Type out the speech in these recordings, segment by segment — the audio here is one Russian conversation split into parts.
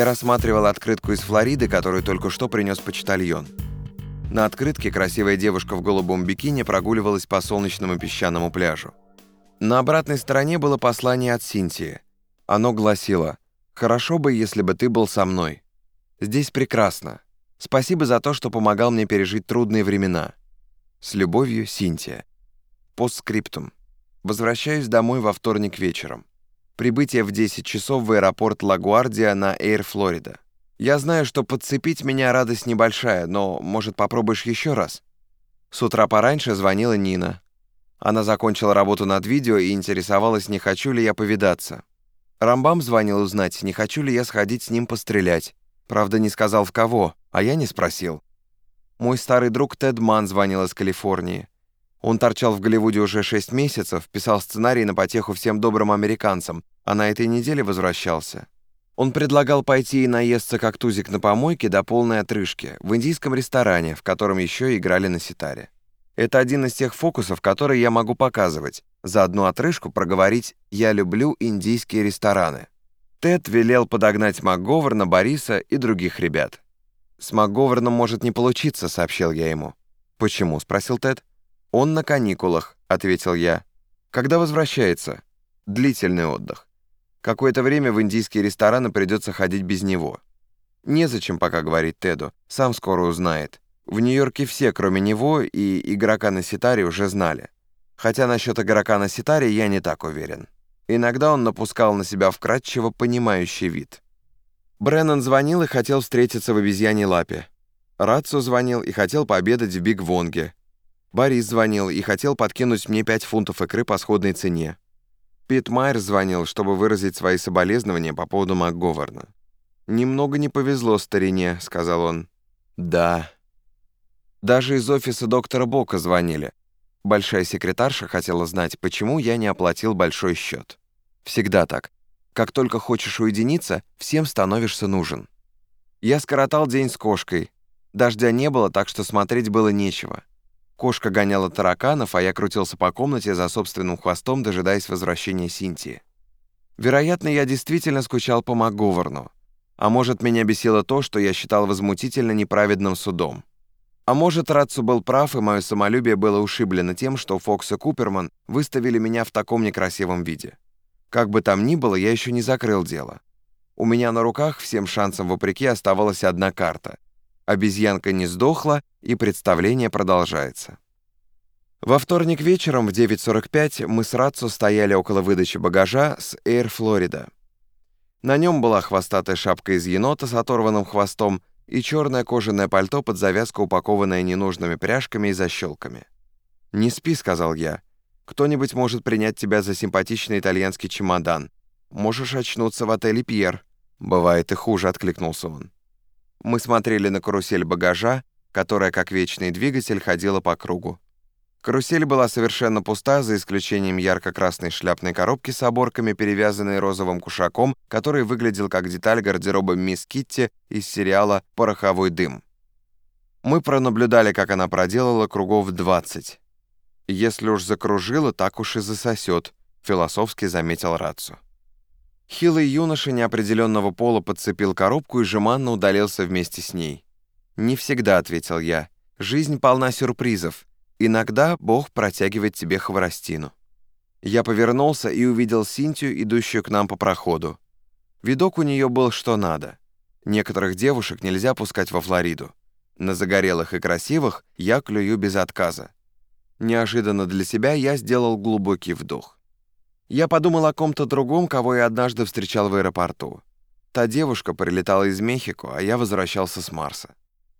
Я рассматривал открытку из Флориды, которую только что принес почтальон. На открытке красивая девушка в голубом бикини прогуливалась по солнечному песчаному пляжу. На обратной стороне было послание от Синтии. Оно гласило «Хорошо бы, если бы ты был со мной. Здесь прекрасно. Спасибо за то, что помогал мне пережить трудные времена. С любовью, Синтия». Постскриптум. Возвращаюсь домой во вторник вечером. Прибытие в 10 часов в аэропорт Лагуардия на Эйр Флорида. Я знаю, что подцепить меня радость небольшая, но, может, попробуешь еще раз? С утра пораньше звонила Нина. Она закончила работу над видео и интересовалась, не хочу ли я повидаться. Рамбам звонил узнать, не хочу ли я сходить с ним пострелять. Правда, не сказал в кого, а я не спросил. Мой старый друг Тед Ман звонил из Калифорнии. Он торчал в Голливуде уже 6 месяцев, писал сценарий на потеху всем добрым американцам, а на этой неделе возвращался. Он предлагал пойти и наесться как тузик на помойке до полной отрыжки в индийском ресторане, в котором еще играли на ситаре. Это один из тех фокусов, которые я могу показывать. За одну отрыжку проговорить «Я люблю индийские рестораны». Тед велел подогнать МакГоверна, Бориса и других ребят. «С МакГоверном может не получиться», — сообщил я ему. «Почему?» — спросил Тед. «Он на каникулах», — ответил я. «Когда возвращается?» «Длительный отдых. Какое-то время в индийские рестораны придется ходить без него. Незачем пока говорить Теду, сам скоро узнает. В Нью-Йорке все, кроме него и игрока на ситаре, уже знали. Хотя насчет игрока на ситаре я не так уверен. Иногда он напускал на себя вкрадчиво понимающий вид. Бреннан звонил и хотел встретиться в обезьяне лапе. Рацу звонил и хотел пообедать в Биг Вонге. Борис звонил и хотел подкинуть мне 5 фунтов икры по сходной цене. Пит Майер звонил, чтобы выразить свои соболезнования по поводу МакГоверна. «Немного не повезло старине», — сказал он. «Да». Даже из офиса доктора Бока звонили. Большая секретарша хотела знать, почему я не оплатил большой счет. Всегда так. Как только хочешь уединиться, всем становишься нужен. Я скоротал день с кошкой. Дождя не было, так что смотреть было нечего. Кошка гоняла тараканов, а я крутился по комнате за собственным хвостом, дожидаясь возвращения Синтии. Вероятно, я действительно скучал по МакГоверну. А может, меня бесило то, что я считал возмутительно неправедным судом. А может, Ратсу был прав, и мое самолюбие было ушиблено тем, что Фокс и Куперман выставили меня в таком некрасивом виде. Как бы там ни было, я еще не закрыл дело. У меня на руках всем шансам вопреки оставалась одна карта — обезьянка не сдохла, и представление продолжается. Во вторник вечером в 9.45 мы с Рацу стояли около выдачи багажа с Air Florida. На нем была хвостатая шапка из енота с оторванным хвостом и черное кожаное пальто под завязку, упакованное ненужными пряжками и защелками. «Не спи», — сказал я. «Кто-нибудь может принять тебя за симпатичный итальянский чемодан. Можешь очнуться в отеле «Пьер». «Бывает и хуже», — откликнулся он. Мы смотрели на карусель багажа, которая, как вечный двигатель, ходила по кругу. Карусель была совершенно пуста, за исключением ярко-красной шляпной коробки с оборками, перевязанной розовым кушаком, который выглядел как деталь гардероба мисс Китти из сериала «Пороховой дым». Мы пронаблюдали, как она проделала кругов 20. «Если уж закружила, так уж и засосет», — философски заметил Рацу. Хилый юноша неопределенного пола подцепил коробку и жеманно удалился вместе с ней. «Не всегда», — ответил я. «Жизнь полна сюрпризов. Иногда Бог протягивает тебе хворостину». Я повернулся и увидел Синтию, идущую к нам по проходу. Видок у нее был что надо. Некоторых девушек нельзя пускать во Флориду. На загорелых и красивых я клюю без отказа. Неожиданно для себя я сделал глубокий вдох. Я подумал о ком-то другом, кого я однажды встречал в аэропорту. Та девушка прилетала из Мехико, а я возвращался с Марса.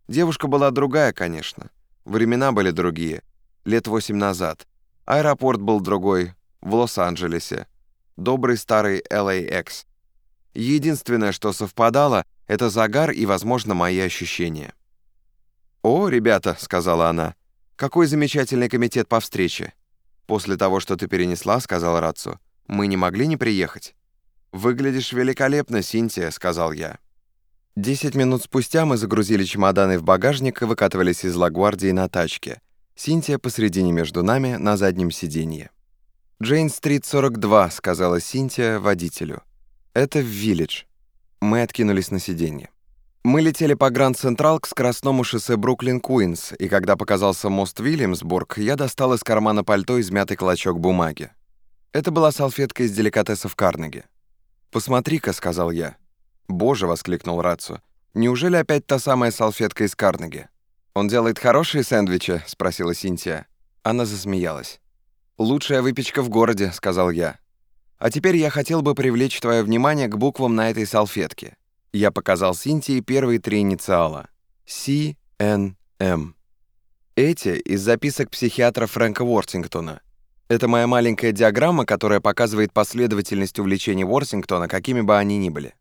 Девушка была другая, конечно. Времена были другие. Лет восемь назад. Аэропорт был другой, в Лос-Анджелесе. Добрый старый LAX. Единственное, что совпадало, это загар и, возможно, мои ощущения. «О, ребята», — сказала она, — «какой замечательный комитет по встрече. «После того, что ты перенесла», — сказал Рацу, — «мы не могли не приехать». «Выглядишь великолепно, Синтия», — сказал я. Десять минут спустя мы загрузили чемоданы в багажник и выкатывались из Лагвардии на тачке. Синтия посредине между нами на заднем сиденье. «Джейн-стрит 42», — сказала Синтия водителю. «Это в Виллидж». Мы откинулись на сиденье. Мы летели по Гранд Централ к скоростному шоссе Бруклин-Куинс, и когда показался мост Вильямсбург, я достал из кармана пальто измятый клочок бумаги. Это была салфетка из деликатесов Карнеги. «Посмотри-ка», — сказал я. «Боже», — воскликнул Рацу, — «неужели опять та самая салфетка из Карнеги?» «Он делает хорошие сэндвичи?» — спросила Синтия. Она засмеялась. «Лучшая выпечка в городе», — сказал я. «А теперь я хотел бы привлечь твое внимание к буквам на этой салфетке». Я показал Синтии первые три инициала. C-N-M. Эти из записок психиатра Фрэнка Уортингтона. Это моя маленькая диаграмма, которая показывает последовательность увлечений Уортингтона, какими бы они ни были.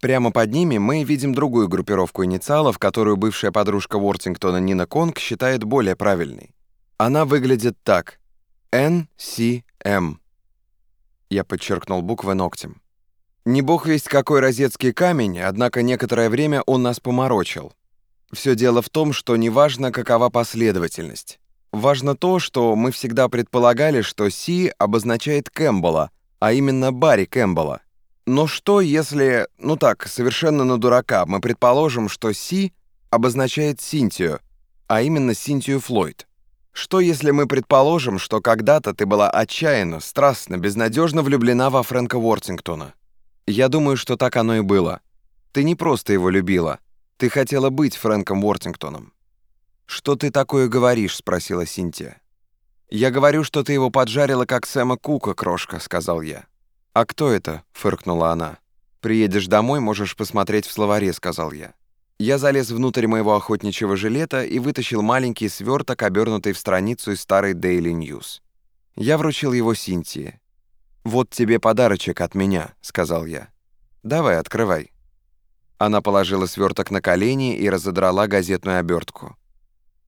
Прямо под ними мы видим другую группировку инициалов, которую бывшая подружка Уортингтона Нина Конг считает более правильной. Она выглядит так. N-C-M. Я подчеркнул буквы ногтем. Не бог весть какой розетский камень, однако некоторое время он нас поморочил. Все дело в том, что неважно, какова последовательность. Важно то, что мы всегда предполагали, что Си обозначает Кэмпбелла, а именно Барри Кэмпбелла. Но что, если, ну так, совершенно на дурака, мы предположим, что Си обозначает Синтию, а именно Синтию Флойд? Что, если мы предположим, что когда-то ты была отчаянно, страстно, безнадежно влюблена во Фрэнка Уортингтона? Я думаю, что так оно и было. Ты не просто его любила. Ты хотела быть Фрэнком Уортингтоном. «Что ты такое говоришь?» — спросила Синтия. «Я говорю, что ты его поджарила, как Сэма Кука, крошка», — сказал я. «А кто это?» — фыркнула она. «Приедешь домой, можешь посмотреть в словаре», — сказал я. Я залез внутрь моего охотничьего жилета и вытащил маленький сверток, обернутый в страницу из старой Daily News. Я вручил его Синтии. «Вот тебе подарочек от меня», — сказал я. «Давай, открывай». Она положила сверток на колени и разодрала газетную обертку.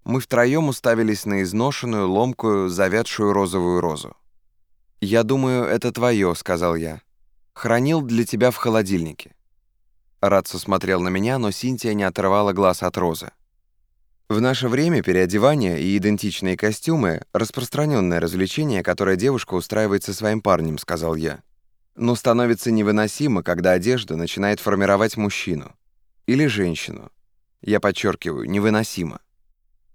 Мы втроем уставились на изношенную, ломкую, завядшую розовую розу. «Я думаю, это твое», — сказал я. «Хранил для тебя в холодильнике». Радсо смотрел на меня, но Синтия не отрывала глаз от розы. В наше время переодевание и идентичные костюмы — распространенное развлечение, которое девушка устраивает со своим парнем, сказал я. Но становится невыносимо, когда одежда начинает формировать мужчину. Или женщину. Я подчеркиваю, невыносимо.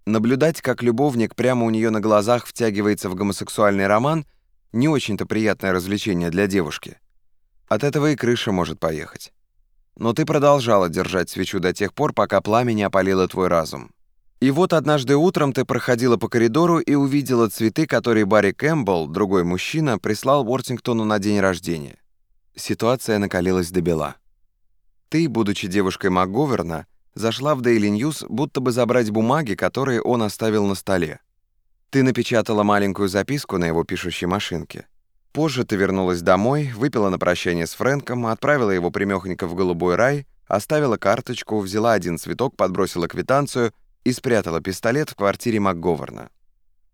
Наблюдать, как любовник прямо у нее на глазах втягивается в гомосексуальный роман, не очень-то приятное развлечение для девушки. От этого и крыша может поехать. Но ты продолжала держать свечу до тех пор, пока пламя не опалило твой разум. И вот однажды утром ты проходила по коридору и увидела цветы, которые Барри Кэмпбелл, другой мужчина, прислал Уортингтону на день рождения. Ситуация накалилась до бела. Ты, будучи девушкой МакГоверна, зашла в Daily News, будто бы забрать бумаги, которые он оставил на столе. Ты напечатала маленькую записку на его пишущей машинке. Позже ты вернулась домой, выпила на прощание с Фрэнком, отправила его примехонько в голубой рай, оставила карточку, взяла один цветок, подбросила квитанцию и спрятала пистолет в квартире МакГоверна.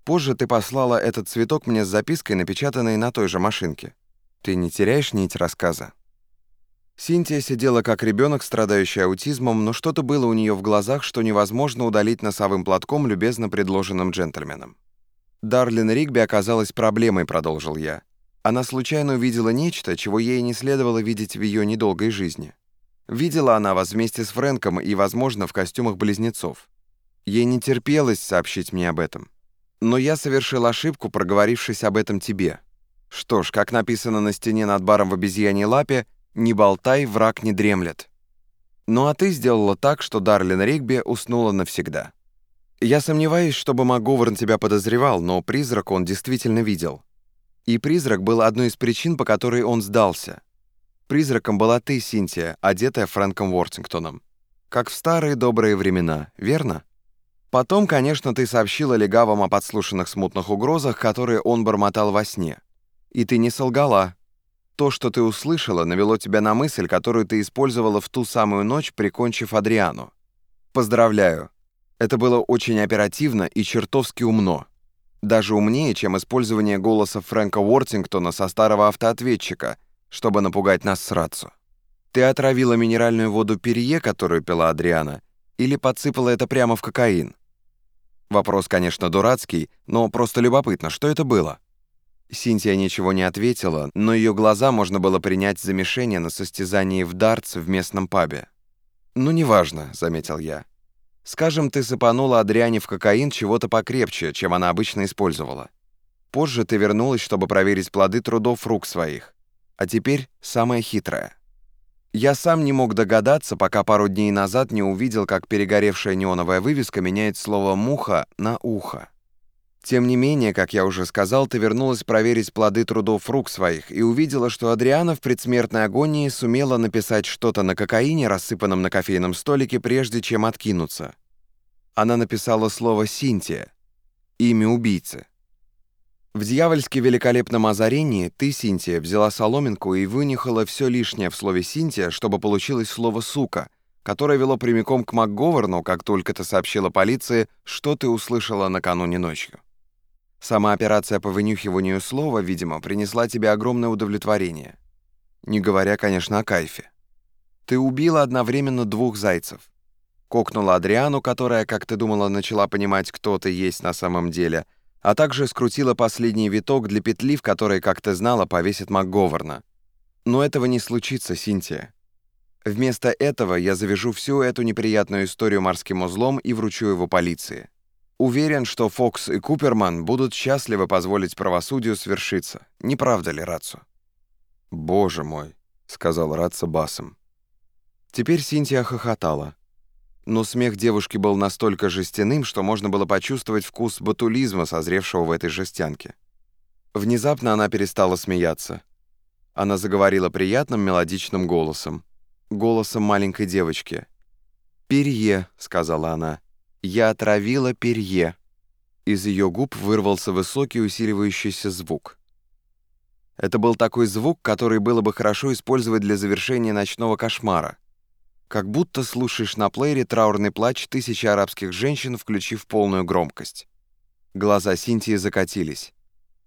Позже ты послала этот цветок мне с запиской, напечатанной на той же машинке. Ты не теряешь нить рассказа? Синтия сидела как ребенок, страдающий аутизмом, но что-то было у нее в глазах, что невозможно удалить носовым платком, любезно предложенным джентльменом. «Дарлин Ригби оказалась проблемой», — продолжил я. Она случайно увидела нечто, чего ей не следовало видеть в ее недолгой жизни. Видела она вас вместе с Фрэнком и, возможно, в костюмах близнецов. Ей не терпелось сообщить мне об этом. Но я совершил ошибку, проговорившись об этом тебе. Что ж, как написано на стене над баром в обезьяньей лапе, «Не болтай, враг не дремлет». Ну а ты сделала так, что Дарлин Ригби уснула навсегда. Я сомневаюсь, чтобы МакГоверн тебя подозревал, но призрак он действительно видел. И призрак был одной из причин, по которой он сдался. Призраком была ты, Синтия, одетая Фрэнком Уортингтоном. Как в старые добрые времена, верно? Потом, конечно, ты сообщила легавам о подслушанных смутных угрозах, которые он бормотал во сне. И ты не солгала. То, что ты услышала, навело тебя на мысль, которую ты использовала в ту самую ночь, прикончив Адриану. Поздравляю. Это было очень оперативно и чертовски умно. Даже умнее, чем использование голоса Фрэнка Уортингтона со старого автоответчика, чтобы напугать нас с Рацу. Ты отравила минеральную воду Перье, которую пила Адриана, или подсыпала это прямо в кокаин? Вопрос, конечно, дурацкий, но просто любопытно, что это было? Синтия ничего не ответила, но ее глаза можно было принять за мишени на состязании в дартс в местном пабе. «Ну, неважно», — заметил я. «Скажем, ты сыпанула Адриане в кокаин чего-то покрепче, чем она обычно использовала. Позже ты вернулась, чтобы проверить плоды трудов рук своих. А теперь самое хитрое. Я сам не мог догадаться, пока пару дней назад не увидел, как перегоревшая неоновая вывеска меняет слово «муха» на «ухо». Тем не менее, как я уже сказал, ты вернулась проверить плоды трудов рук своих и увидела, что Адриана в предсмертной агонии сумела написать что-то на кокаине, рассыпанном на кофейном столике, прежде чем откинуться. Она написала слово «Синтия», имя убийцы. В дьявольски великолепном озарении ты, Синтия, взяла соломинку и вынюхала все лишнее в слове «Синтия», чтобы получилось слово «сука», которое вело прямиком к МакГоверну, как только ты сообщила полиции, что ты услышала накануне ночью. Сама операция по вынюхиванию слова, видимо, принесла тебе огромное удовлетворение. Не говоря, конечно, о кайфе. Ты убила одновременно двух зайцев. Кокнула Адриану, которая, как ты думала, начала понимать, кто ты есть на самом деле, а также скрутила последний виток для петли, в которой, как ты знала, повесит МакГоверна. Но этого не случится, Синтия. Вместо этого я завяжу всю эту неприятную историю морским узлом и вручу его полиции. Уверен, что Фокс и Куперман будут счастливы позволить правосудию свершиться. Не правда ли, Рацу? «Боже мой», — сказал Ратса басом. Теперь Синтия хохотала. Но смех девушки был настолько жестяным, что можно было почувствовать вкус батулизма, созревшего в этой жестянке. Внезапно она перестала смеяться. Она заговорила приятным мелодичным голосом. Голосом маленькой девочки. «Перье», — сказала она. Я отравила перье. Из ее губ вырвался высокий усиливающийся звук. Это был такой звук, который было бы хорошо использовать для завершения ночного кошмара. Как будто слушаешь на плеере траурный плач тысячи арабских женщин, включив полную громкость. Глаза Синтии закатились.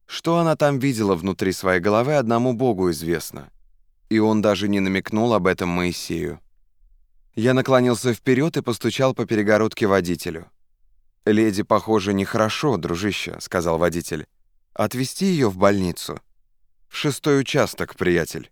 Что она там видела внутри своей головы, одному Богу известно. И он даже не намекнул об этом Моисею. Я наклонился вперед и постучал по перегородке водителю. «Леди, похоже, нехорошо, дружище», — сказал водитель. «Отвезти ее в больницу?» «В шестой участок, приятель».